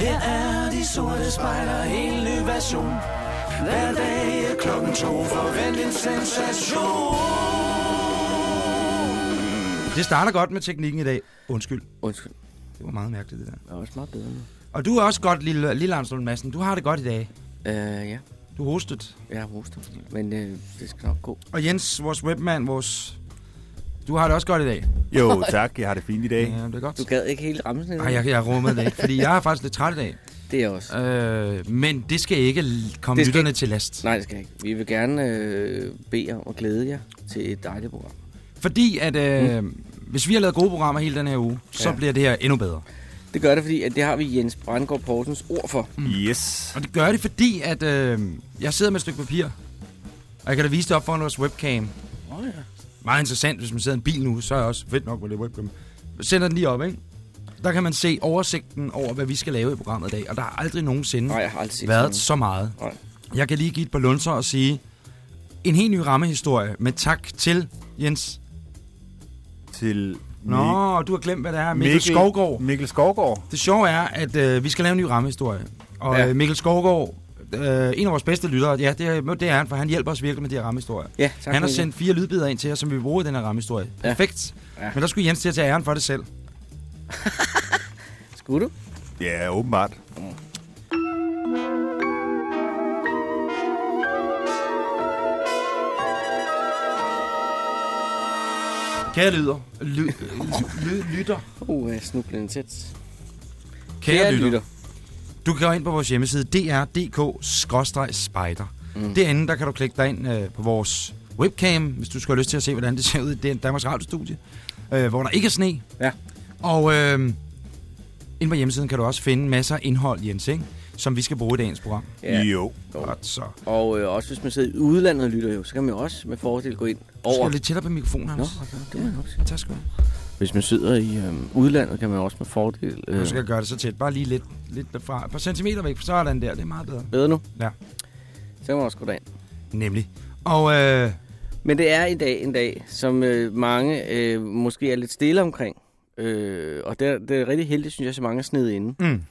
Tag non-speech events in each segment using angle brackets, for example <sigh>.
Her er de sorte spejler, en ny version. Hver dag er klokken to, forvent en sensation. Det starter godt med teknikken i dag. Undskyld. Undskyld. Det var meget mærkeligt, det der. Det er også meget bedre nu. Og du er også godt, lille, lille Arnslund Madsen. Du har det godt i dag. Øh, ja. Du hostet. Jeg har hostet. Men øh, det skal nok gå. Og Jens, vores webmand, vores... Du har det også godt i dag. Jo, tak. Jeg har det fint i dag. Ja, det er godt. Du gad ikke helt ramme sådan Nej, jeg, jeg rummede det ikke, fordi jeg er faktisk lidt træt i dag. Det er jeg også. Øh, men det skal ikke komme Det skal lytterne til last. Nej, det skal ikke. Vi vil gerne øh, bede jer og glæde jer til et dejligt program. Fordi at øh, hvis vi har lavet gode programmer hele den her uge, så Ja. bliver det her endnu bedre. Det gør det, fordi at det har vi Jens Brandgaard Poulsens ord for. Yes. Og det gør det, fordi at øh, jeg sidder med et stykke papir, og jeg kan da vise det op foran vores webcam. Åh oh, ja. Meget interessant, hvis man sidder i en bil nu, så er jeg også fedt nok med det webcam. Jeg sender den lige op, ikke? Der kan man se oversigten over, hvad vi skal lave i programmet i dag. Og der har aldrig nogensinde Nej, jeg har aldrig set været sådan så meget. Nej. Jeg kan lige give et par lunser og sige, en helt ny rammehistorie, med tak til Jens. Til Nå, du har glemt, hvad det er. Mikkel, Mikkel Skovgaard. Mikkel Skovgaard. Det sjove er, at øh, vi skal lave en ny rammehistorie. Og Ja. ja. Mikkel Skovgaard, øh, en af vores bedste lyttere, ja, det er, det er han, for han hjælper os virkelig med de her rammehistorier. Ja, tak han har sendt fire lydbider ind til os, som vi vil bruge i den her rammehistorie. Ja. Perfekt. Ja. Men der skulle Jens til at tage æren for det selv. <laughs> Skulle du? Ja, åbenbart. Kære lyder, ly, <laughs> ly, lytter, Uh, jeg snublede tæt. kære, Kære lytter, lytter. Du kan gå ind på vores hjemmeside dr.dk-spider. Mm. Derinde, der kan du klikke dig ind øh, på vores webcam, hvis du skal have lyst til at se, hvordan det ser ud i den Danmarks Radio-studie, øh, hvor der ikke er sne. Ja. Og øh, inde på hjemmesiden kan du også finde masser af indhold, Jens, ikke? som vi skal bruge i dagens program. Ja. Jo. Godt, så. Og øh, også hvis man sidder i udlandet og lytter jo, så kan man jo også med fordel gå ind Du skal over. lidt tættere på mikrofonen, Nå, Hans. okay, det må jeg nok sige. Tak skal du have. Hvis man sidder i øh, udlandet, kan man også med fordel... Du Øh, skal gøre det så tæt. Bare lige lidt, lidt derfra. Et par centimeter væk, så er den der. Det er meget bedre. bedre nu? Ja. Så kan man også gå derind. Nemlig. Og øh, Men det er i dag en dag, som øh, mange øh, måske er lidt stille omkring. Øh, og det er, det er rigtig heldigt, synes jeg, så mange er sned inde. mm,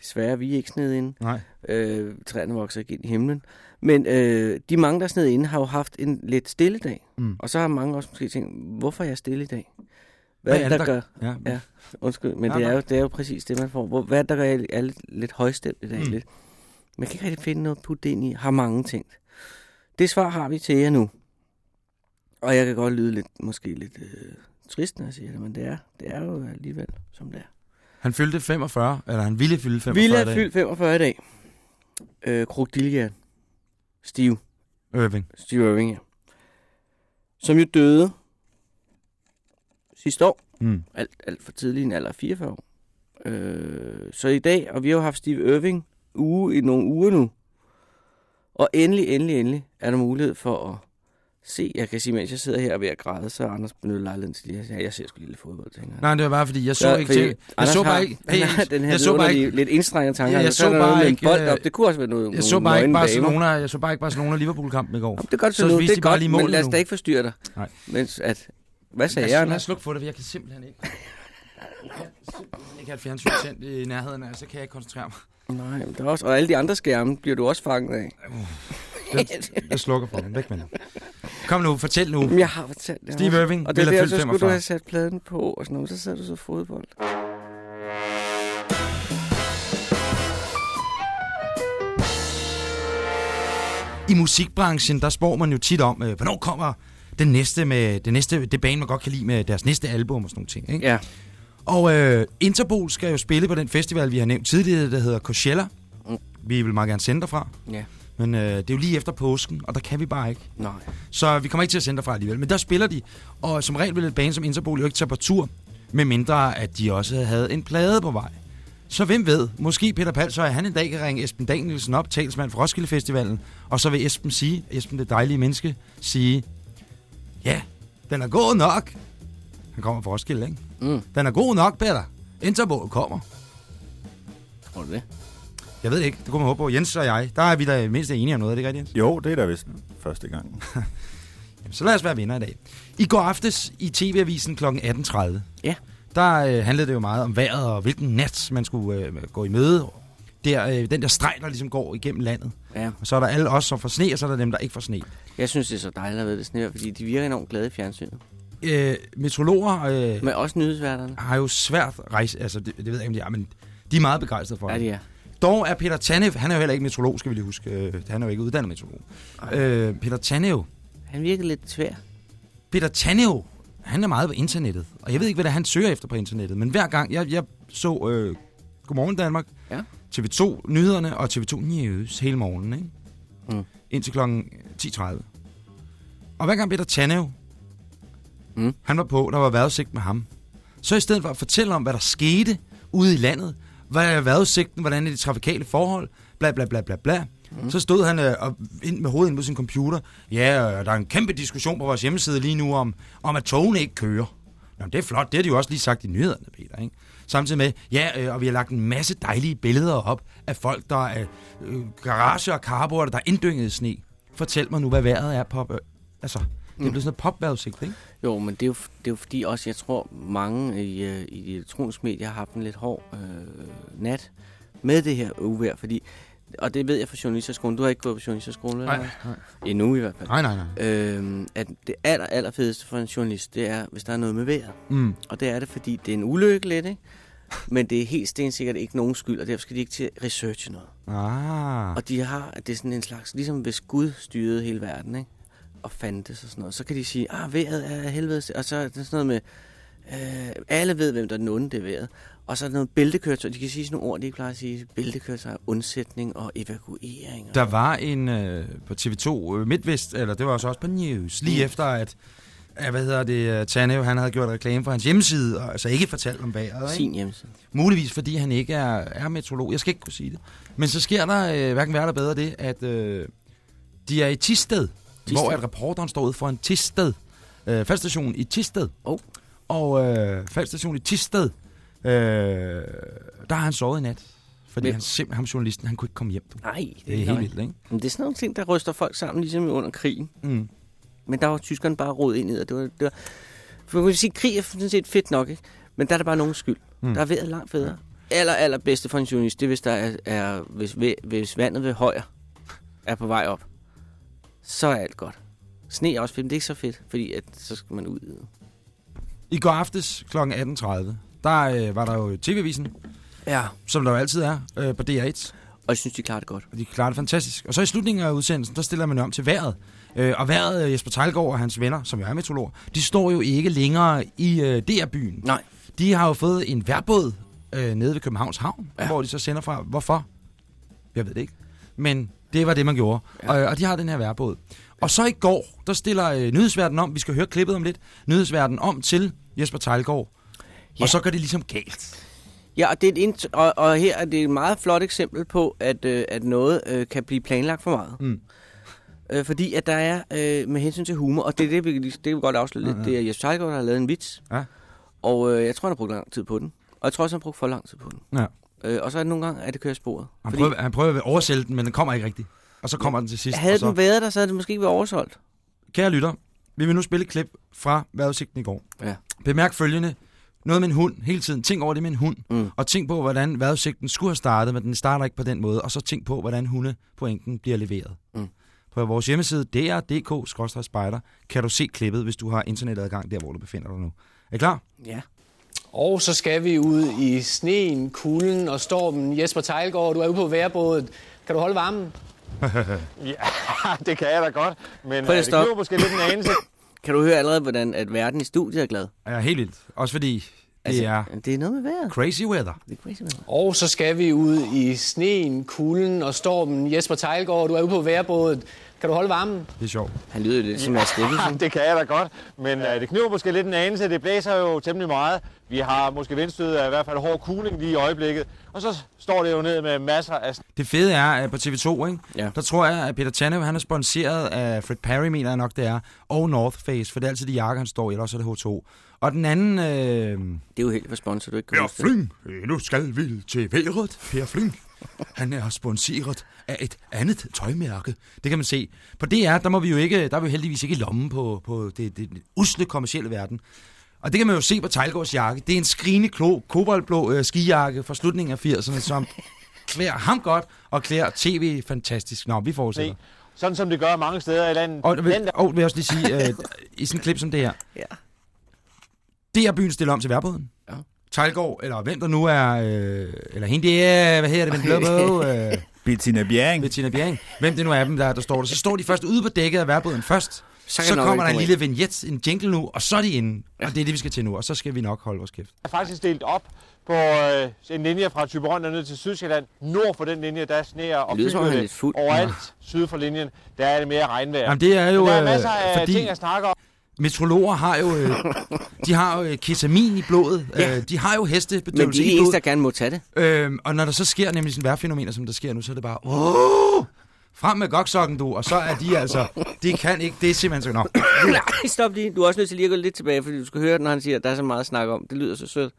Desværre er vi ikke sned inde. nej. Øh, træerne vokser ikke ind i himlen. Men øh, de mange, der er sned inde, har jo haft en lidt stille dag. Mm. Og så har mange også måske tænkt, hvorfor er jeg stille i dag? Hvad, hvad er det, der, gør? Ja. Ja, undskyld, men Ja, det er, jo, det er jo præcis det, man får. Hvor, hvad er der gør, jeg er lidt, lidt højstemt i dag? Mm. Lidt? Man kan ikke rigtig finde noget at putte det ind i. Har mange tænkt. Det svar har vi til jer nu. Og jeg kan godt lyde lidt, måske lidt øh, trist, når jeg siger det, men det er, det er jo alligevel, som det er. Han fyldte 45, eller han ville fylde 45 Ville i dag. fyldt 45 i dag. Øh, Krokodillian. Steve. Irving. Steve Irving, ja. Som jo døde sidste år. Mm. Alt, alt for tidlig, en alder af 44 år. Øh, så i dag, og vi har jo haft Steve Irving uge i nogle uger nu. Og endelig, endelig, endelig er der mulighed for at se. Jeg kan sige, mens jeg sidder her er ved at græde, så er Anders benyttet lejligheden til lige at sige, "Ja, jeg ser sgu lidt fodbold, tænker jeg. Nej, det var bare fordi, jeg så Ja, ikke til... Jeg Anders så bare har- ikke... har <laughs> den her jeg så bare ikke... lidt indstrengende tanker. Ja, jeg og så der bare noget ikke, bold øh, op. Det kunne også være noget Jeg så bare ikke. Barcelona, jeg så bare ikke Barcelona Liverpool-kampen i går. Jamen, det er godt, Så så viste Det er de godt, men lad os da ikke forstyrre dig. Nej. Mens at... Hvad sagde Lad jeg, os- Lad os slukke for det, jeg kan simpelthen ikke... Jeg kan simpelthen ikke have et fjernsyn tændt i nærheden af, så kan jeg ikke koncentrere mig. Nej, men der er også, og alle de andre skærme bliver du også fanget af. Jeg, jeg slukker for dem. Væk med. Kom nu, fortæl nu. Jeg har fortalt det Steve. Irving Og det er der, så skulle du 45. have sat pladen på, og sådan noget. Så sad du så fodbold. I musikbranchen, der spår man jo tit om, øh, hvornår kommer den næste med det næste det band man godt kan lide med deres næste album og sådan nogle ting, ikke? Ja. Og øh, Interpol skal jo spille på den festival vi har nævnt tidligere, der hedder Coachella. Mm. Vi vil meget gerne sende derfra, Ja. men øh, det er jo lige efter påsken, og der kan vi bare ikke. Nej. Så vi kommer ikke til at sende derfra alligevel. Men der spiller de, og som regel vil et band som Interpol jo ikke tage på tur, med mindre at de også havde en plade på vej. Så hvem ved, måske Peter Pals, så han en dag kan ringe Esben Danielsen op, talsmand for Roskilde Festivalen, og så vil Esben sige, Esben det dejlige menneske, sige, ja, den er god nok. Han kommer fra Roskilde, ikke? Mm. Den er god nok, Peter. Interpol kommer. Tror du det? Jeg ved det ikke, det kunne man håbe på. Jens og jeg, der er vi da mindst enige om noget, er det ikke rigtigt, Jens? Jo, det er da vist første gang. <laughs> Jamen, så lad os være vinder i dag. I går aftes i TV-avisen kl. 18.30, Ja. der øh, handlede det jo meget om vejret og hvilken nat man skulle øh, gå i møde der, øh, den der streg, der ligesom går igennem landet. Ja. Og så er der alle os, som får sne, og så er der dem, der ikke får sne. Jeg synes, det er så dejligt at ved det snevejr, fordi de virker enormt glade i fjernsynet. Øh, meteorologer øh, Men også nyhedsværterne. har jo svært rejse, altså det, det ved jeg ikke, om de er, men de er meget begejstrede for Ja, det. de er. Dog er Peter Tanev, han er jo heller ikke meteorolog, skal vi lige huske. Øh, Han er jo ikke uddannet meteorolog. Øh, Peter Tanev, Han virker lidt svær. Peter Tanev, han er meget på internettet. Og jeg ved ikke, hvad det er, han søger efter på internettet. Men hver gang, jeg, jeg så øh, Godmorgen Danmark, Ja. TV2 Nyhederne og TV2 News hele morgenen, ikke? Mm. Indtil kl. 10.30. Og hver gang Peter Tanev, Mm. han var på, der var vejrudsigt med ham. Så i stedet for at fortælle om, hvad der skete ude i landet, hvad er vejrudsigten, hvordan er de trafikale forhold, bla bla bla bla bla, mm. så stod han øh, og ind med hovedet ind på sin computer. Ja, øh, der er en kæmpe diskussion på vores hjemmeside lige nu om, om at togene ikke kører. Nå, men det er flot, det har de jo også lige sagt i nyhederne, Peter, ikke? Samtidig med, ja, øh, og vi har lagt en masse dejlige billeder op af folk, der er øh, garager og carporter, der er inddynget i sne. Fortæl mig nu, hvad vejret er på... Øh, altså, det er Mm. blevet sådan noget popvejrudsigt, ikke? Jo, men det er jo, det er jo fordi også, jeg tror, mange i, øh, i de elektroniske medier har haft en lidt hård øh, nat med det her uvejr, fordi, og det ved jeg fra journalisterskolen, du har ikke gået på journalisterskolen, eller hvad? nej. Endnu i hvert fald. Nej, nej, nej. Øhm, at det aller, aller fedeste for en journalist, det er, hvis der er noget med vejret. Mm. Og det er det, fordi det er en ulykke lidt, ikke? Men det er helt stensikkert ikke nogen skyld, og derfor skal de ikke til at researche noget. Ah. Og de har, det er sådan en slags, ligesom hvis Gud styrede hele verden, ikke? Og fandtes og sådan noget. Så kan de sige, ah, vejret er helvede. Og så er det sådan noget med, øh, alle ved, hvem der er den onde, det er vejret. Og så noget bæltekøretøj. De kan sige sådan nogle ord, de plejer at sige. Bæltekøretøj, undsætning og evakuering. Og Der var en øh, på TV2 øh, MidtVest, eller det var så også på News, lige Mm. efter at, ja, hvad hedder det, øh, Tanev, han havde gjort reklame for hans hjemmeside, og altså ikke fortalt om vejret, ikke? sin hjemmeside. Muligvis fordi han ikke er, er meteorolog. Jeg skal ikke kunne sige det. Men så sker der øh, hverken værre eller bedre det, at øh, de er i Tisted, Thisted. hvor at reporteren står ude for en Tisted. Øh, faldstation i Tisted. Oh. Og øh, faldstation i Tisted, øh, der har han sovet i nat. Fordi Men- han simpelthen, ham journalisten, han kunne ikke komme hjem. Du. Nej, det, Det er helt vildt, ikke? Men det er sådan nogle ting, der ryster folk sammen, ligesom under krigen. Mm. Men der var tyskerne bare råd ind i det. Det var, det var, for man kan sige, krig er sådan set fedt nok, ikke? Men der er der bare nogen skyld. Mm. Der er vejret langt federe. Aller, aller bedste for en journalist, det er, hvis, der er, er hvis, hvis vandet ved højre er på vej op. Så er alt godt. Sne er også fedt, men det er ikke så fedt, fordi at, så skal man ud. I går aftes kl. 18.30, der øh, var der jo TV-avisen, Ja. som der jo altid er øh, på DR1. Og jeg synes, de klarer det godt. Og de klarer det fantastisk. Og så i slutningen af udsendelsen, der stiller man om til vejret. Øh, og vejret, øh, Jesper Tejlgaard og hans venner, som jo er meteorologer, de står jo ikke længere i øh, DR-byen. Nej. De har jo fået en værbåd øh, nede ved Københavns Havn. Ja. hvor de så sender fra. Hvorfor? Jeg ved det ikke. Men det var det, man gjorde. Ja. Og, og de har den her værbåd. Og så i går, der stiller øh, nyhedsverden om, vi skal høre klippet om lidt, nyhedsverden om til Jesper Tejlgaard. Ja. Ja. Og så går det ligesom galt. Ja, og, det er et og, og her er det et meget flot eksempel på, at, øh, at noget øh, kan blive planlagt for meget. Mm. Øh, fordi at der er, øh, med hensyn til humor, og det er det, vi, det vi godt afsløre lidt, Ja, ja. det er Jesper Tejlgaard, der har lavet en vits. Ja. Og øh, jeg tror, han har brugt lang tid på den. Og jeg tror også, han har brugt for lang tid på den. Ja. Øh, og så er det nogle gange, at det kører sporet. Han Fordi prøver, han prøver at oversælge den, men den kommer ikke rigtigt. Og så kommer den til sidst. havde og så... den været der, så havde det måske ikke været oversolgt. Kære lytter, vi vil nu spille et klip fra vejrudsigten i går. Ja. Bemærk følgende. Noget med en hund hele tiden. Tænk over det med en hund. Mm. Og tænk på, hvordan vejrudsigten skulle have startet, men den starter ikke på den måde. Og så tænk på, hvordan hundepointen bliver leveret. Mm. På vores hjemmeside dr.dk-spejder kan du se klippet, hvis du har internetadgang der, hvor du befinder dig nu. Er I klar? Ja. Og så skal vi ud i sneen, kulden og stormen. Jesper Tejlgaard, du er ude på værbådet. Kan du holde varmen? <laughs> <laughs> Ja, det kan jeg da godt, men Prøv øh, det kniver måske lidt en anelse. <laughs> Kan du høre allerede, hvordan at verden i studiet er glad? Ja, helt vildt. Også fordi det er det er noget med vejret. crazy weather. Det er crazy weather. Og så skal vi ud i sneen, kulden og stormen. Jesper Tejlgaard, du er ude på værbådet. Kan du holde varmen? Det er sjovt. Han lyder lidt som Mads Steffensen. <laughs> det kan jeg da godt, men øh, det kniver måske lidt en anelse. Det blæser jo temmelig meget. Vi har måske vindstød af i hvert fald hård kuling lige i øjeblikket. Og så står det jo ned med masser af Det fede er, at på TV2, ikke? Ja. der tror jeg, at Peter Tanev, han er sponsoreret af Fred Perry, mener jeg nok det er, og North Face, for det er altid de jakker, han står i, eller også er det H2. Og den anden... Øh, Det er jo helt for sponsor, du ikke kan Per øh, nu skal vi til vejret. Per Flyng, han er sponsoreret af et andet tøjmærke. Det kan man se. På DR, der, må vi jo ikke, der er vi jo heldigvis ikke i lommen på, på det, det, det usle kommercielle verden. Og det kan man jo se på Tejlgaards jakke. Det er en skrigende klo, koboldblå øh, skijakke fra slutningen af 80'erne, som <laughs> klæder ham godt, og klæder tv fantastisk. Nå, vi fortsætter. sne. Sådan som det gør mange steder i landet. Og, vil, og vil jeg også lige sige, øh, i sådan et klip som det her, Ja. det er byen stiller om til værbåden. Ja. Tejlgaard, eller hvem der nu er, øh, eller hende det er, hvad hedder det, den blå <laughs> øh, Bettina Bjerring. Bettina Bjerring. Hvem det nu er dem, der, der står der. Så står de først ude på dækket af værbåden først. Så Så, kommer der en lille vignette, en jingle nu, og så er de inde. Og det er det, vi skal til nu, og så skal vi nok holde vores kæft. er faktisk delt op på øh, en linje fra Tyberon og ned til Sydsjælland. Nord for den linje, der er sneer og Det lyder, som om fyger han er det. Overalt syd for linjen, der er det mere regnvejr. Jamen det er jo, Men der er øh, masser af fordi ting at snakke om. Metrologer har jo, øh, <laughs> de har jo øh, ketamin i blodet. Ja. Øh, de har jo Men hestebedøvelse de er de eneste, der gerne må tage det. Øhm, og når der så sker nemlig sådan vejrfænomener, som der sker nu, så er det bare, åh, frem med goksokken du, og så er de altså, de kan ikke, det er simpelthen så, nå. <coughs> Nej, stop lige. Du er også nødt til lige at gå lidt tilbage, fordi du skal høre, når han siger, at der er så meget at snakke om. Det lyder så sødt.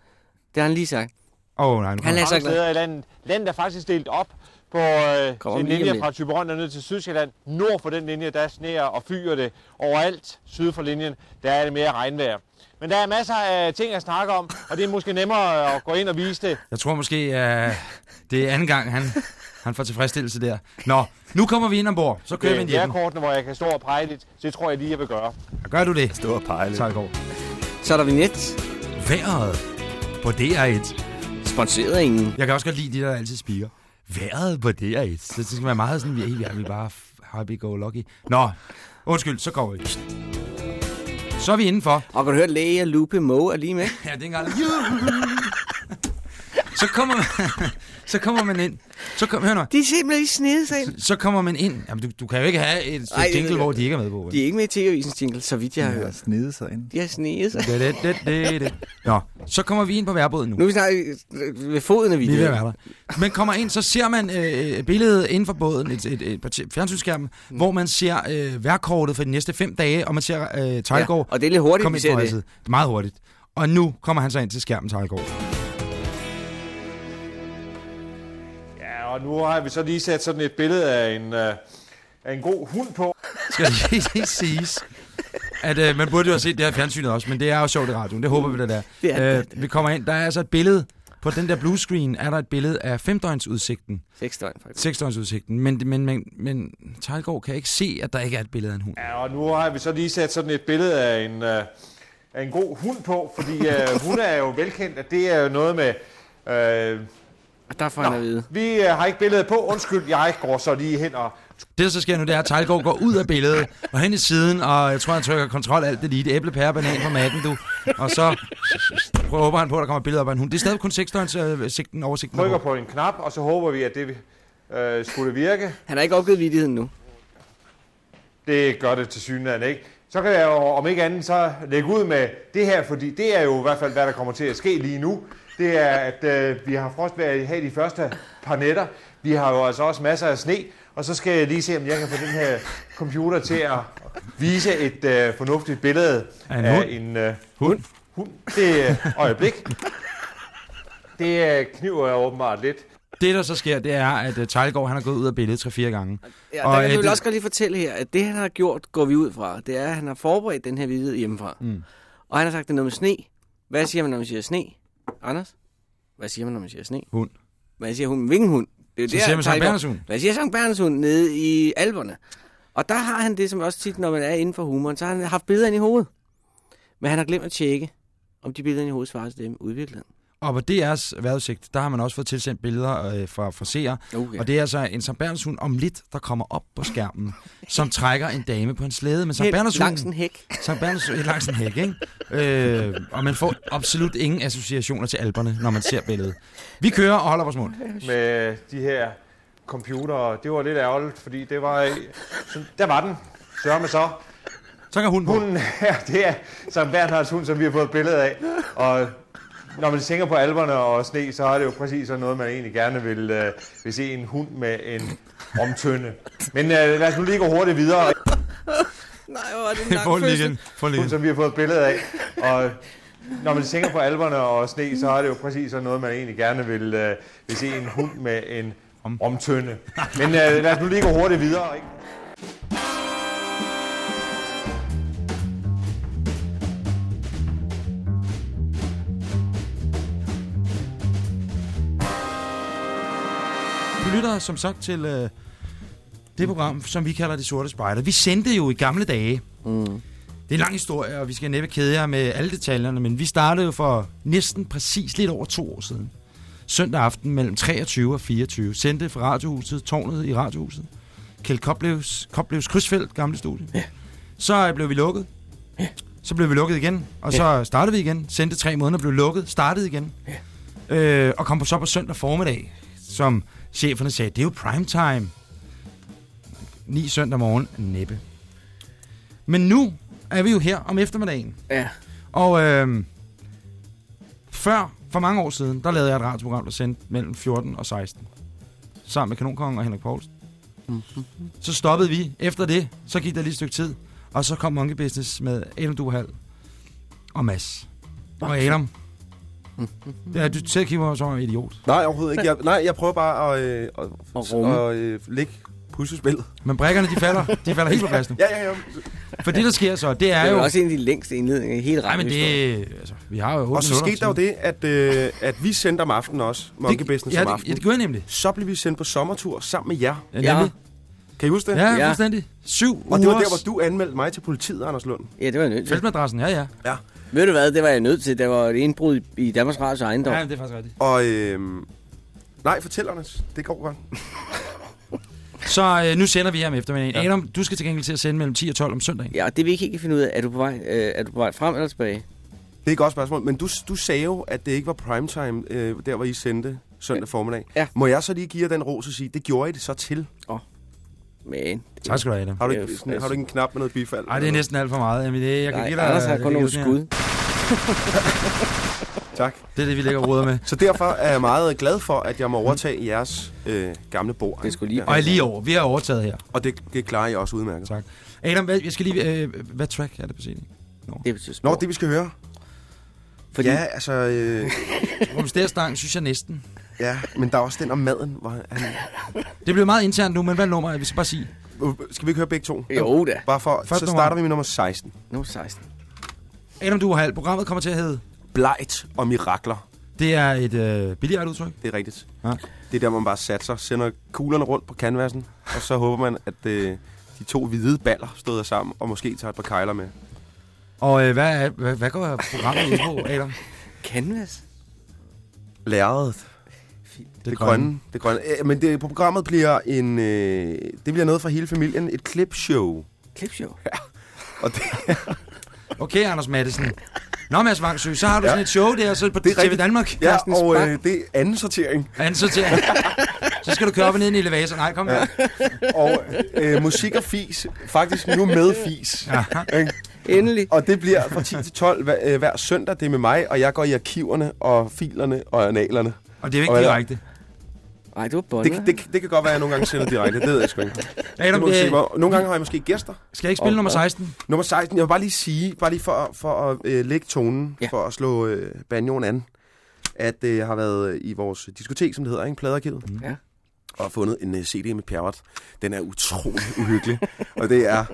Det har han lige sagt. Åh, oh, nej, nu Han er så glad. i landet. Landet er faktisk delt op på øh, Kommer en linje fra Tyberon og ned til Sydsjælland. Nord for den linje, der er sneer og fyger det. Overalt syd for linjen, der er det mere regnvejr. Men der er masser af ting at snakke om, og det er måske nemmere at gå ind og vise det. Jeg tror måske, uh, det er anden gang, han, han får tilfredsstillelse der. Nå, nu kommer vi ind ombord, så kører vi ind er hjem. kortene, hvor jeg kan stå og pege lidt. Så det tror jeg lige, jeg vil gøre. Gør du det, Stå og pege lidt. Tejlgaard? Så er der vignet. Vejret på DR1. Sponsoreret af ingen. Jeg kan også godt lide de, der altid spiger. Vejret på DR1. Så det skal være meget sådan, vi er, vi er, bare happy go lucky. Nå, undskyld, så går vi. Så er vi indenfor. Og kan du høre, Læge Lupe Moe er lige med? Ja, det er engang... Så kommer man, <laughs> så kommer man ind. Så kom, hør nu. De er simpelthen snede sig ind. Så kommer man ind. Jamen, du, du kan jo ikke have et stykke Ej, det jingle, hvor de ikke er med på. vel? De er ikke med i TV-avisens jingle, så vidt jeg har hørt. snedet sig ind. De har snedet sig. Det, det, det, det, det. Nå, så kommer vi ind på værbåden nu. Nu er vi snart øh, ved foden af Vi er ved videoen. der. Men kommer ind, så ser man øh, et billede inden for båden, et, et, et, et fjernsynsskærm, mm. hvor man ser øh, vejrkortet for de næste fem dage, og man ser øh, Tejlgaard Ja, og det er lidt hurtigt, vi ind ser det. altid. Meget hurtigt. Og nu kommer han så ind til skærmen, Tejlgaard. Og nu har vi så lige sat sådan et billede af en, øh, af en god hund på. Skal det lige siges, at øh, man burde jo have set det her fjernsynet også, men det er jo sjovt i radioen. Det håber vi, det er. Det er øh, vi kommer ind, der er altså et billede, på den der blue screen er der et billede af femdøgnsudsigten. Seks døgn, faktisk. Seksdøgnsudsigten. Men, men, men, men Tejlgaard kan ikke se, at der ikke er et billede af en hund. Ja, og nu har vi så lige sat sådan et billede af en, øh, af en god hund på, fordi øh, hun er jo velkendt, at det er jo noget med... Øh, Og der får han at vide. vi øh, har ikke billedet på, undskyld, jeg går så lige hen og... Det, der så sker nu, det er, at Tejlgaard går ud af billedet og hen i siden, og jeg tror, han trykker kontrol alt det lige. Det æble, pære, banan på matten, du. Og så prøver håber han på, at der kommer et billede op af en hund. Det er stadig kun seksdøgns øh, sigten, oversigten. der trykker på en knap, og så håber vi, at det øh, skulle virke. Han har ikke opgivet vidigheden nu. Det gør det til synligheden ikke. Så kan jeg jo om ikke andet så lægge ud med det her, fordi det er jo i hvert fald, hvad der kommer til at ske lige nu. Det er, at øh, vi har frostvejr her de første par nætter. Vi har jo altså også masser af sne, og så skal jeg lige se, om jeg kan få den her computer til at vise et øh, fornuftigt billede Af en af hund? en øh, Hund? hund. Det er øjeblik. Det øh, kniver jeg åbenbart lidt. Det, der så sker, det er, at uh, Tejlgaard, han har gået ud af billedet 3-4 gange. Ja, Og, der kan øh, vi også godt lige fortælle her, at det han har gjort, går vi ud fra, det er, at han har forberedt den her vidighed hjemmefra. Mm. Og han har sagt, det er noget med sne. Hvad siger man, når man siger sne? Anders? Hvad siger man, når man siger sne? Hund. Hvad siger hun? Hvilken hund? Det er Så der, siger man Sankt Bernhards hund. Hvad siger Sankt Bernhards hund nede i alberne? Og der har han det, som også tit, når man er inden for humoren, så har han haft billeder ind i hovedet. Men han har glemt at tjekke, om de billeder ind i hovedet svarer til dem ude i virkeligheden. Og på DR's vejrudsigt, der har man også fået tilsendt billeder øh, fra, fra seere. Okay. Og det er altså en Bernhards hund om lidt, der kommer op på skærmen, som trækker en dame på en slæde. Men Sankt Bernhards langs en hæk. Bernhards hund, langs en hæk, ikke? Øh, og man får absolut ingen associationer til alberne, når man ser billedet. Vi kører og holder vores mund. med de her computere. Det var lidt ærgerligt, fordi det var... Så, der var den. Sørg med så. Så kan hunden på. Hunden <laughs> her, det er Sankt Bernhards hund, som vi har fået et billede af. Og når man tænker på alberne og sne, så er det jo præcis sådan noget, man egentlig gerne vil, øh, vil se en hund med en omtønde. Men øh, lad os nu lige gå hurtigt videre. Nej, hvor er det en Få lang fødsel. igen. Få igen. som vi har fået et billede af. Og når man tænker på alberne og sne, så er det jo præcis sådan noget, man egentlig gerne vil, øh, vil se en hund med en Om. omtønde. Men øh, lad os nu lige gå hurtigt videre. Ikke? Lytter som sagt til øh, det program, som vi kalder De Sorte Spejder. Vi sendte jo i gamle dage. Mm. Det er en lang historie, og vi skal næppe kede jer med alle detaljerne, men vi startede jo for næsten præcis lidt over to år siden. Søndag aften mellem 23 og 24. Sendte fra Radiohuset, tårnet i Radiohuset. Kjeld Koplevs, Koplevs krydsfelt, gamle studie. Ja. Så blev vi lukket. Ja. Så blev vi lukket igen, og så startede vi igen. Sendte tre måneder, blev lukket, startede igen. Ja. Øh, og kom på så på søndag formiddag, som cheferne sagde, det er jo prime time. 9 søndag morgen, næppe. Men nu er vi jo her om eftermiddagen. Ja. Og øh, før, for mange år siden, der lavede jeg et radioprogram, der sendte mellem 14 og 16. Sammen med Kanonkongen og Henrik Poulsen. Så stoppede vi. Efter det, så gik der lige et stykke tid. Og så kom Monkey Business med Adam Duhal og Mads. Og Adam. Ja, du selv kigger mig som en idiot. Nej, overhovedet ikke. Jeg, nej, jeg prøver bare at, øh, at, At at øh, lægge puslespillet. Men brækkerne, de falder, de falder helt på plads nu. <laughs> Ja, ja, ja. For det, der sker så, det er Det er jo... jo også en af de længste indledninger i hele Nej, men radiohistorien. det... Altså, vi har jo 8 Og så skete der jo det, at, øh, at vi sendte om aftenen også. Monkey Business ja, om aftenen. ja, det gjorde jeg nemlig. Så blev vi sendt på sommertur sammen med jer. Ja, Ja. nemlig. Kan I huske det? Ja, Ja. fuldstændig. Syv Og det var der, hvor du anmeldte mig til politiet, Anders Lund. Ja, det var nødt til. feltmadrassen, ja, ja. Ved du hvad, det var jeg nødt til. Der var et indbrud i- Danmarks Radios ejendom. Ja, det er faktisk rigtigt. Og øh, nej, fortæl Anders. Det går godt. <laughs> Så øh, nu sender vi her om eftermiddagen. Ja. Adam, du skal til gengæld til at sende mellem 10 og 12 om søndagen. Ja, og det vi ikke helt finde ud af, er du på vej, øh, er du på vej frem eller tilbage? Det er et godt spørgsmål. Men du, du sagde jo, at det ikke var primetime, øh, der hvor I sendte søndag formiddag. Ja. Må jeg så lige give jer den ros og sige, det gjorde I det så til? Men, Tak skal du have, Adam. Har du, Det er ikke, sådan, har du ikke en knap med noget bifald? Ej, det er næsten alt for meget. Jamen, det, jeg kan nej, give dig... Anders har jeg kun nogle skud. <laughs> Tak. Det er det, vi lægger råder med. Så <laughs> derfor er jeg meget glad for, at jeg må overtage jeres øh, gamle bord. Det skulle lige Og jeg er lige over. Vi har overtaget her. Og det, det klarer I også udmærket. Tak. Adam, hvad, jeg skal lige... Øh, hvad track er det på scenen? Det betyder Nå, det vi skal høre. Fordi, Ja, altså... Øh, <laughs> Rumstærstang, synes jeg næsten. Ja, men der er også den om maden. Hvor han, Det bliver meget internt nu, men hvad nummer er vi skal bare sige? Øh, skal vi ikke høre begge to? Jo da. Bare for, Først så nummer. starter vi med nummer 16. Nu 16. Adam, du har halv. Programmet kommer til at hedde... Blejt og mirakler. Det er et øh, billiardudtryk. Det er rigtigt. Ja. Det er der, man bare satser, sender kuglerne rundt på canvasen, og så håber man, at øh, de to hvide baller støder sammen, og måske tager et par kejler med. Og øh, hvad, er, hvad, hvad går programmet ud på, Adam? Canvas? Lærredet. Det, Det grønne. Det grønne. Men det, på programmet bliver en... Øh, det bliver noget for hele familien. Et klipshow. Clipshow? Og det, <laughs> Okay, Anders Mattesen. Nå, Mads Vangsø, så har du Ja. sådan et show der, så på Det er TV. Danmark. ja, og øh, det er anden sortering. Ansortering. <laughs> så skal du køre op og ned i en elevator. Nej, kom her. Og øh, musik og fis. Faktisk nu med fis. Ja. Endelig. Og det bliver fra 10 til 12 hver, øh, hver søndag. Det er med mig, og jeg går i arkiverne og filerne og analerne. Og det er jo ikke direkte. Nej, du var. Det, det, det kan godt være, at jeg nogle gange sender direkte. Det ved jeg sgu ikke. Det Adam, øh, mig. Nogle gange har jeg måske gæster. skal jeg ikke spille Og- nummer 16? Nummer 16, jeg vil bare lige sige, bare lige for, for at øh, lægge tonen, Ja. for at slå øh, banjoen an, at øh, jeg har været i vores diskotek, som det hedder, ikke? Pladearkivet, Mm. Ja. og fundet en øh, CD med Pjerrot. Den er utrolig uhyggelig, og det er,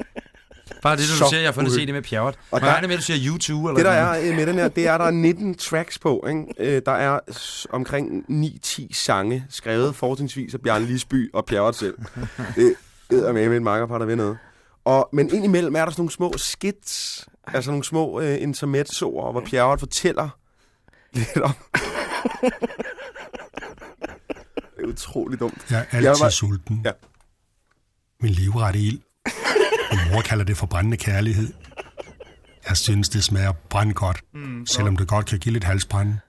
Bare det, du Så siger, jeg har fundet. CD med Pjerrot. Og der- er det med, at du siger YouTube? Eller det der hvad? er øh, med den her, det er, der er 19 tracks på, ikke? Øh, der er omkring 9-10 sange, skrevet fortrinsvis af Bjarne Lisby og Pjerrot selv. <laughs> Det er med med et makkerpar, der ved noget. Og, men indimellem er der sådan nogle små skits, altså nogle små øh, intermezzoer, hvor Pjerrot fortæller lidt om... <laughs> det er utroligt dumt. Jeg er altid Jeg var- sulten. Ja. Min livret er ild. Min mor kalder det for brændende kærlighed. Jeg synes, det smager brandgodt, mm, selvom det godt kan give lidt halsbrænde.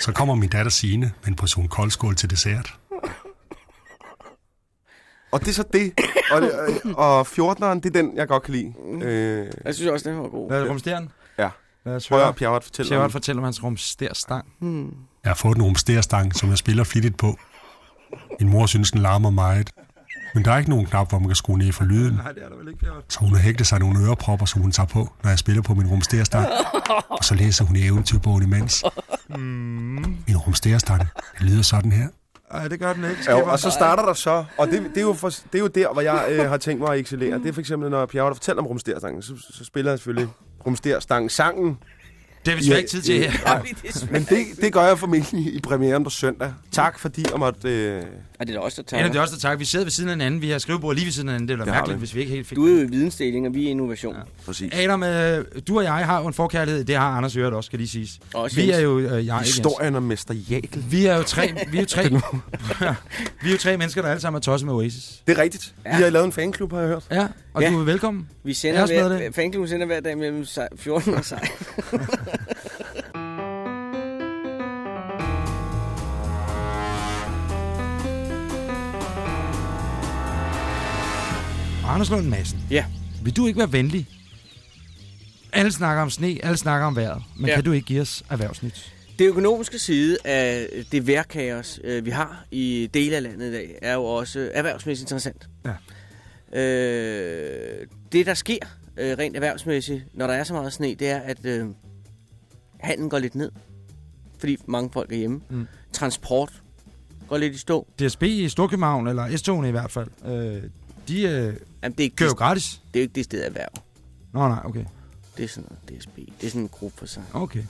Så kommer min datter Signe med en portion koldskål til dessert. Og det er så det. Og, det- øh, og 14'eren, det er den, jeg godt kan lide. Øh, Jeg synes også, den var god. Hvad er det, rumsteren? Ja. Lad os høre. Pjerrot fortælle Pjerrot om. fortæller om hans rumstærstang. Jeg har fået en rumsterstang, som jeg spiller flittigt på. Min mor synes, den larmer meget. Men der er ikke nogen knap, hvor man kan skrue ned for lyden. Nej, det er der vel ikke. Så hun har hægtet sig nogle ørepropper, som hun tager på, når jeg spiller på min rumsterstang. Og så læser hun i eventyrbogen imens. Min rumsterstang, det lyder sådan her. Nej, det gør den ikke. Skipper. og så starter der så, og det, det, er, jo for, det er jo der, hvor jeg øh, har tænkt mig at excellere. Det er for eksempel, når Pjerrot fortæller om rumsterstangen, så, så spiller jeg selvfølgelig rumsterstangen sangen. Det har vi ikke tid til her. Nej, <laughs> men det, det gør jeg formentlig i premieren på søndag. Tak fordi jeg måtte... Øh, det er da også, der Ja, det er også der tak. Vi sidder ved siden af hinanden. Vi har skrivebord lige ved siden af hinanden. Det Det være har mærkeligt, vi. hvis vi ikke helt fik Du er jo vidensdeling, og vi er innovation. Ja. præcis. Adam, øh, du og jeg har jo en forkærlighed. Det har Anders Øret også, skal lige siges. Også Vi er jo... Øh, jeg. Historien om Mester Jækel. Vi er jo tre, vi er jo tre, <laughs> <laughs> vi er jo tre mennesker, der alle sammen er tosset med Oasis. Det er rigtigt. Ja. Ja. Vi har lavet en fanklub, har jeg hørt. Ja, og Ja. du er velkommen. Vi sender hver, med fanklubben sender hver dag mellem sej- 14 og 16. <laughs> Anders Lund Madsen, Ja. vil du ikke være venlig? Alle snakker om sne, alle snakker om vejret, men Ja. kan du ikke give os erhvervsnyt? Det økonomiske side af det værkaos, øh, vi har i dele af landet i dag, er jo også erhvervsmæssigt interessant. Ja. Øh, det, der sker øh, rent erhvervsmæssigt, når der er så meget sne, det er, at øh, handlen går lidt ned, fordi mange folk er hjemme. Mm. Transport går lidt i stå. DSB i Storkøbenhavn, eller S-togene i hvert fald, øh, de øh, Jamen, det er ikke kører jo det, gratis. det, er jo ikke det sted erhverv. Nå nej, okay. Det er sådan noget DSB. Det er sådan en gruppe for sig. Okay,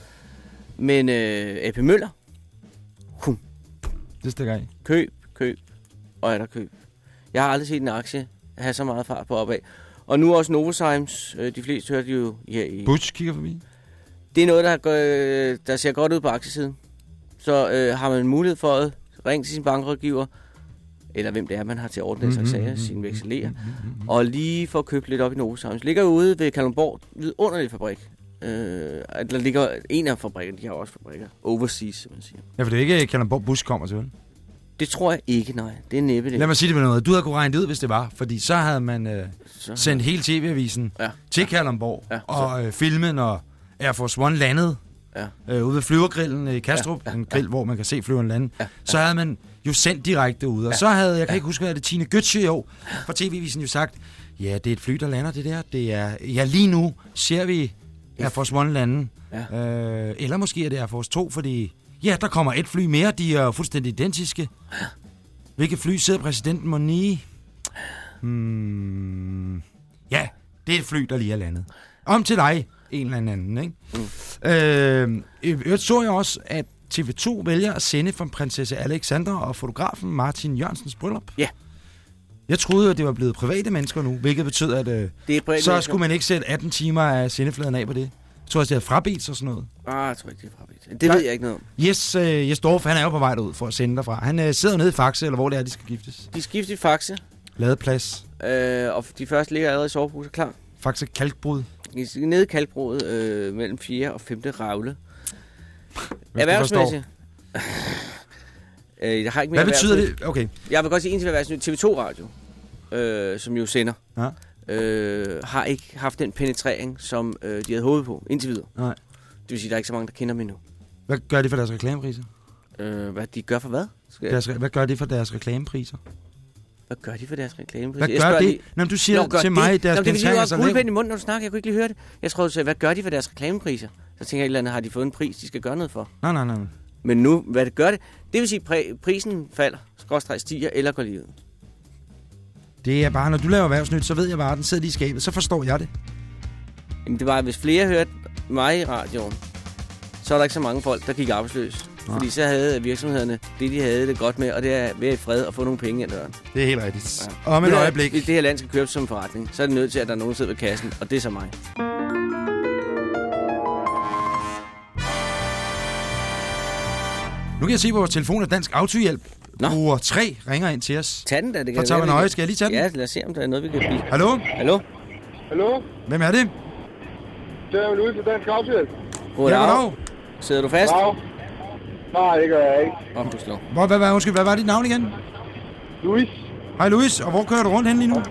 Men øh, AP Møller, hum, det stikker af. køb, køb og er der køb. Jeg har aldrig set en aktie have så meget fart på opad. Og nu også Novozymes, øh, de fleste hørte jo her i... Butch kigger forbi. Det er noget, der, øh, der ser godt ud på aktiesiden. Så øh, har man mulighed for at ringe til sin bankrådgiver, eller hvem det er, man har til at ordne den slags sager, sin vekselerer, og lige få købt lidt op i Novozymes. Ligger ude ved Kalundborg, vidunderlig fabrik. Øh, der ligger en af fabrikkerne, de har også fabrikker. Overseas, som man siger. Ja, for det er ikke Kalundborg Bus kommer til, vel? Det tror jeg ikke, nej. Det er næppe det. Lad mig sige det med noget. Du havde kunne regne det ud, hvis det var. Fordi så havde man øh, Så- sendt hele TV-avisen Ja. til Kalundborg. Ja, og øh, filmen og Air Force One landede Ja. øh, ude ved flyvergrillen i Kastrup. Ja, ja, en grill, hvor man kan se flyveren lande. Ja, Så havde man jo sendt direkte ud. Og så havde, jeg kan ikke huske, hvad det Tine i år, fra TV-avisen jo sagt, ja, det er et fly, der lander det der. Det er, ja, lige nu ser vi Air Force One lande. Ja. Øh, eller måske er det Air Force 2, fordi ja, der kommer et fly mere. De er fuldstændig identiske. Hvilket fly sidder præsidenten Moni? Hmm, ja, det er et fly, der lige er landet. Om til dig, en eller anden, ikke? Mm. Øh, i så jeg også, at TV2 vælger at sende fra prinsesse Alexandra og fotografen Martin Jørgensens bryllup. Ja. Jeg troede, at det var blevet private mennesker nu, hvilket betød, at øh, Det er så skulle man ikke sætte 18 timer af sendefladen af på det. Jeg tror også, det er frabedt og sådan noget. Ah, jeg tror ikke, det er frabedt. Det ved jeg ikke noget om. Yes, øh, Jes Dorf, han er jo på vej ud for at sende derfra. Han øh, sidder nede i Faxe, eller hvor det er, de skal giftes. De skifter i Faxe, Ladeplads. øh, og de første ligger allerede i soveposer klar. Faxe Kalkbrud. De er nede i kalkbruget øh, mellem 4. og 5. ravle. Erhvervsmæssigt. øh, jeg har ikke mere Hvad betyder det? Okay. Jeg vil godt sige en til erhvervsmæssigt. TV2 Radio, øh, som jo sender, Ja. Øh, har ikke haft den penetrering, som øh, de havde håbet på indtil videre. Nej. Det vil sige, at der er ikke så mange, der kender dem endnu. Hvad gør de for deres reklamepriser? Øh, hvad de gør for hvad? Skal jeg, Deres, hvad gør de for deres reklamepriser? hvad gør de for deres reklame? Hvad gør det? Når du siger gør til mig, det? deres Nå, det er så du har i munden, når du snakker. Jeg kunne ikke lige høre det. Jeg tror, du sagde, hvad gør de for deres reklamepriser? Så tænker jeg et eller andet, har de fået en pris, de skal gøre noget for? Nej, nej, nej. Men nu, hvad det gør det? Det vil sige, at prisen falder, skråstreg stiger eller går lige ud. Det er bare, når du laver erhvervsnyt, så ved jeg bare, at den sidder lige i skabet. Så forstår jeg det. Jamen, det var, at hvis flere hørte mig i radioen, så er der ikke så mange folk, der gik arbejdsløse. Nej. Fordi så havde virksomhederne det, de havde det godt med, og det er ved i fred og få nogle penge ind døren. Det er helt rigtigt. Ja. Om et øjeblik. Hvis det her land skal købes som forretning, så er det nødt til, at der er nogen, der sidder ved kassen, og det er så mig. Nu kan jeg se på vores telefon, at Dansk Autohjælp Nå. bruger 3 ringer ind til os. Tag den da, det Fra kan være, Tavanøje. vi Skal jeg lige tage den? Ja, lad os se, om der er noget, vi kan blive. Hallo? Hallo? Hallo? Hvem er det? Det er Louis fra Dansk Autohjælp. Goddag. Ja, goddag. Sidder du fast? Dag. Nej, det gør jeg ikke. Åh, oh, du slår. Hvor, hvad, hvad, undskyld, hvad var dit navn igen? Louis, Hej Louis, og hvor kører du rundt hen lige nu?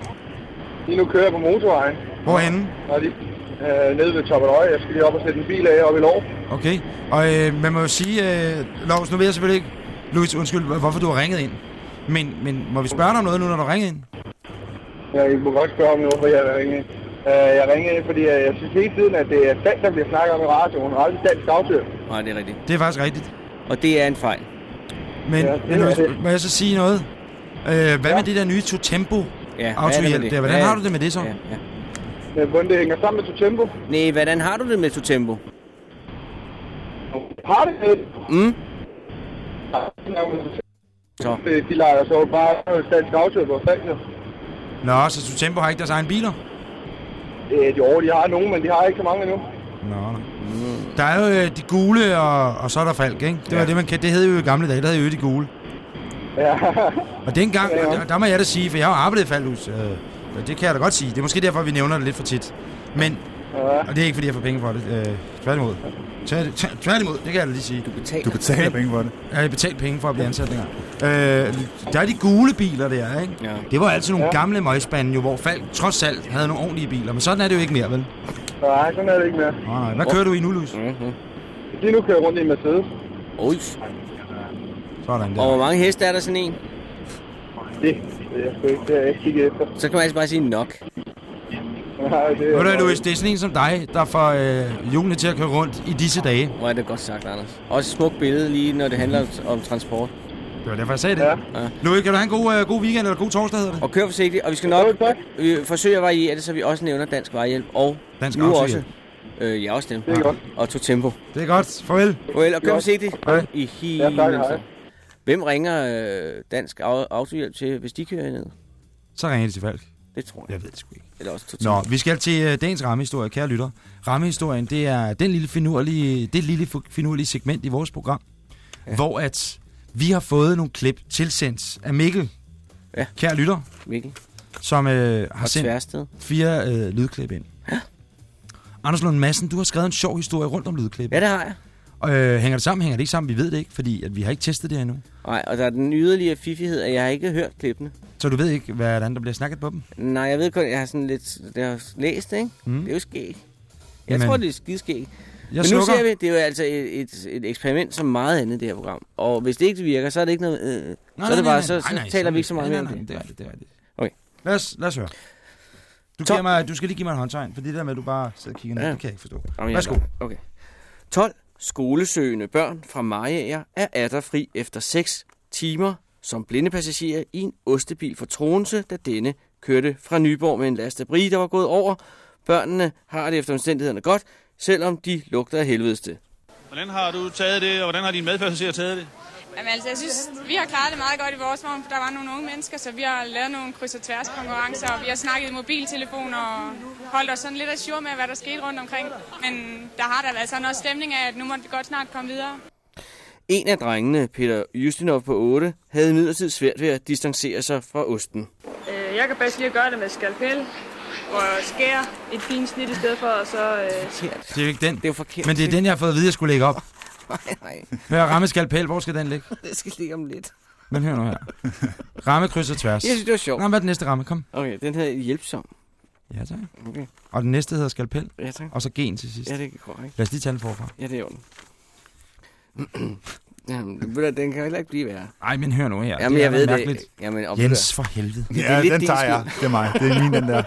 lige nu kører jeg på motorvejen. Hvorhenne? Og de, øh, nede ved Toppernøje. Jeg skal lige op og sætte en bil af op i lov. Okay. Og øh, man må jo sige, øh, Lovs, nu ved jeg selvfølgelig ikke, Louis, undskyld, hvorfor du har ringet ind. Men, men må vi spørge dig om noget nu, når du ringer ind? Jeg må godt spørge om noget, hvor jeg ringer ind. Øh, jeg ringer ind, fordi øh, jeg synes hele tiden, at det er dansk, der bliver snakket om i radioen, og aldrig dansk autohjælp. Nej, det er rigtigt. Det er faktisk rigtigt. Og det er en fejl. Men, Ja, ja, men Louis, må jeg så sige noget? Øh, hvad ja. med det der nye Totempo Ja, autohjælp der? Hvordan Hvad- har du det med det så? Ja, ja. Men hvordan det hænger sammen med Totempo? Nej, hvordan har du det med Totempo? Har det det? Mm. Så. De leger så bare dansk auto på fældet. Nå, så Tutempo har ikke deres egen biler? Øh, jo, de har nogen, men de har ikke så mange endnu. Nå, nå. Der er jo øh, de gule, og, og så er der Falk, ikke? Det var Ja. det, man kan. Det hed jo i gamle dage, der hed jo de gule. Ja. Og dengang, <laughs> Ja, ja. der, der må jeg da sige, for jeg har jo arbejdet i Falkhus, øh, det kan jeg da godt sige. Det er måske derfor, vi nævner det lidt for tit. Men, og det er ikke, fordi jeg får penge for det. Øh, tværtimod. Tvær- tvær- Tværtimod, det kan jeg da lige sige. Du betaler. Du betaler penge for det. Ja, jeg betalte penge for at blive ansat dengang. Øh, der er de gule biler der, ikke? Ja. Det var altid nogle Ja. gamle møgspande, jo, hvor Falk trods alt havde nogle ordentlige biler. Men sådan er det jo ikke mere, vel? Nej, sådan er det ikke mere. Nej, nej. Hvad kører du i nu, Louis? Mm-hmm. Lige nu kører jeg rundt i en Mercedes. Oj. Sådan der. Og hvor mange heste er der sådan en? Det, det er sgu ikke, det er jeg ikke efter. Så kan man altså bare sige nok. <laughs> Nej, det Ved du Louis, det er sådan en som dig, der får øh, hjulene til at køre rundt i disse dage. Hvor er det godt sagt, Anders. Også et smukt billede lige, når det handler om, transport. Det var derfor, jeg sagde det. Ja. Louis, kan du have en god, øh, god weekend, eller god torsdag, hedder det? Og kør forsigtigt, og vi skal nok vi forsøge at variere det, så vi også nævner Dansk Vejhjælp og Dansk nu også øh, ja, også dem. Det er godt. Og to tempo. Det er godt. Farvel. Farvel, og kør forsigtigt. Hej. I hele Ja, tak, hej. Hvem ringer øh, Dansk Au- Autohjælp til, hvis de kører ned? Så ringer de til Falk. Det tror jeg. Jeg ved det sgu ikke. Eller også to Nå, vi skal til øh, dagens rammehistorie, kære lytter. Rammehistorien, det er den lille finurlige, det lille finurlige segment i vores program, ja. hvor at vi har fået nogle klip tilsendt af Mikkel, ja. kære lytter, Mikkel. som øh, har sendt Tværsted. fire øh, lydklip ind. Ja. Anders Lund Madsen, du har skrevet en sjov historie rundt om lydklip. Ja, det har jeg. Øh, hænger det sammen? Hænger det ikke sammen? Vi ved det ikke, fordi at vi har ikke testet det endnu. Nej, og der er den yderligere fiffighed, at jeg har ikke hørt klippene. Så du ved ikke, hvad der, bliver snakket på dem? Nej, jeg ved kun, jeg har sådan lidt det har læst, ikke? Mm. Det er jo skæg. Jeg Jamen. tror, det er skideskæg. Jeg Men nu slukker. ser vi, det er jo altså et, et, et eksperiment som meget andet, det her program. Og hvis det ikke virker, så er det ikke noget... Øh, Nej, så er det bare, nej, så, nej, så nej, taler vi ikke så meget nej, mere om nej, det. det er det, det er det. Okay. Lad os, lad os høre. Du, giver mig, du skal lige give mig en håndtegn, for det der med, at du bare sidder og kigger ned, Ja. det kan jeg ikke forstå. Jamen, jeg Værsgo. Okay. 12 skolesøgende børn fra Mariager er atterfri efter 6 timer som blindepassagerer i en ostebil for Troense, da denne kørte fra Nyborg med en last af brie, der var gået over. Børnene har det efter omstændighederne godt, selvom de lugter af helvedeste. Hvordan har du taget det, og hvordan har dine medpassagerer taget det? Jamen altså, jeg synes, vi har klaret det meget godt i vores vogn, for der var nogle unge mennesker, så vi har lavet nogle kryds og tværs konkurrencer, og vi har snakket i mobiltelefon og holdt os sådan lidt af med, hvad der skete rundt omkring. Men der har der været sådan også stemning af, at nu måtte vi godt snart komme videre. En af drengene, Peter Justinov på 8, havde imidlertid svært ved at distancere sig fra osten. Øh, Jeg kan bedst lige at gøre det med skalpel, hvor jeg skærer et fint snit i stedet for, og så... Øh, Det er jo ikke den. Det er jo forkert. Men det er den, jeg har fået at vide, jeg skulle lægge op. nej, nej. Hør, ramme skalpel, hvor skal den ligge? <laughs> Det skal ligge om lidt. Men hør nu her. Ramme kryds og tværs. Jeg synes, det var sjovt. Nå, hvad er den næste ramme? Kom. Okay, den hedder hjælpsom. Ja, tak. Okay. Og den næste hedder skalpel. Ja, tak. Og så gen til sidst. Ja, det er korrekt. Lad os lige tage den forfra. Ja, det er i orden. <clears throat> Jamen, den kan heller ikke blive værre. Nej, men hør nu her. Jamen, Det jeg ved mærkeligt. det. Jamen, og Jens, for helvede. Det er Ja, lidt den din tager jeg. Det er mig. Det er min, den der.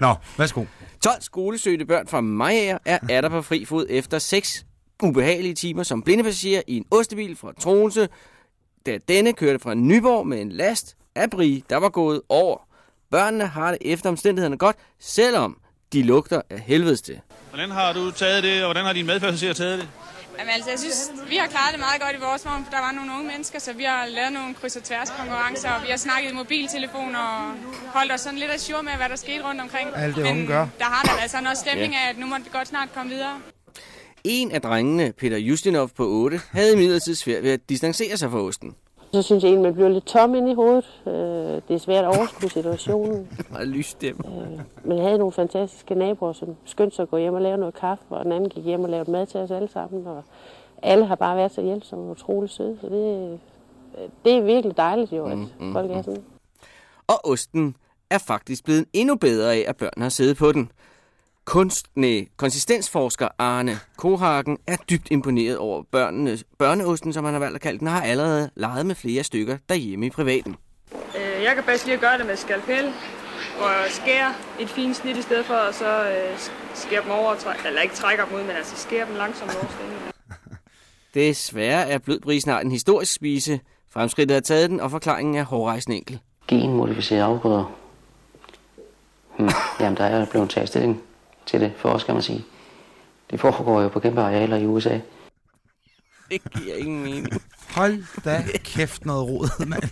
Nå, værsgo. 12 skolesøgte børn fra Majager er atter på fri fod efter 6 ubehagelige timer som blindepassagerer i en ostebil fra Troense, da denne kørte fra Nyborg med en last af brie, der var gået over. Børnene har det efter omstændighederne godt, selvom de lugter af helvedes til. Hvordan har du taget det, og hvordan har dine medpassagerer taget det? Jamen altså, jeg synes, vi har klaret det meget godt i vores vogn, for der var nogle unge mennesker, så vi har lavet nogle kryds og tværs konkurrencer, og vi har snakket i mobiltelefon og holdt os sådan lidt af med, hvad der skete rundt omkring. Alt det Men unge gør. der har der været sådan også stemning af, at nu måtte vi godt snart komme videre. En af drengene, Peter Justinov på 8, havde imidlertid svært ved at distancere sig fra osten. Så synes jeg egentlig, man bliver lidt tom ind i hovedet. Øh, det er svært at overskue situationen. <laughs> Meget lys stemme. Men jeg havde nogle fantastiske naboer, som skyndte sig at gå hjem og lave noget kaffe, og den anden gik hjem og lavede mad til os alle sammen. Og alle har bare været så hjælpsomme og utrolig søde, så det, det er virkelig dejligt jo, at Mm, mm, folk er mm. sådan. Og osten er faktisk blevet endnu bedre af, at børn har siddet på den. Kunst, nej, konsistensforsker Arne Kohagen er dybt imponeret over børnene. Børneosten, som han har valgt at kalde den, har allerede leget med flere stykker derhjemme i privaten. øh, jeg kan bedst lige at gøre det med skalpel, hvor jeg skærer et fint snit i stedet for, og så øh, skærer dem over, og træ- eller ikke trækker dem ud, men altså skærer dem langsomt over. <laughs> Desværre er blødbris snart en historisk spise. Fremskridtet har taget den, og forklaringen er hårdrejsende enkel. Genmodificerede afgrøder. Hmm. Jamen, der er blevet taget stilling til det for os, kan man sige. Det foregår jo på kæmpe arealer i USA. det giver ingen mening. Hold da kæft noget rod, mand.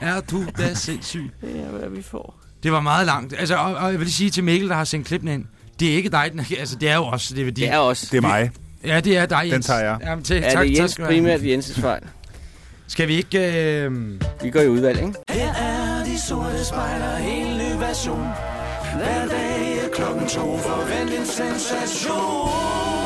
Er du da sindssyg? Det er, hvad vi får. Det var meget langt. Altså, og, og jeg vil lige sige til Mikkel, der har sendt klippen ind. Det er ikke dig, den er, altså det er jo også DVD. Det er også. Det er mig. Ja, det er dig, Jens. Den tager jeg. Jamen, til, Er tak, det tak Jens have. primært Jens' fejl? Skal vi ikke... Øh... Vi går i udvalg, ikke? Her er de sorte spejler, en ny version. Hver dag klokken to, forvent en sensation.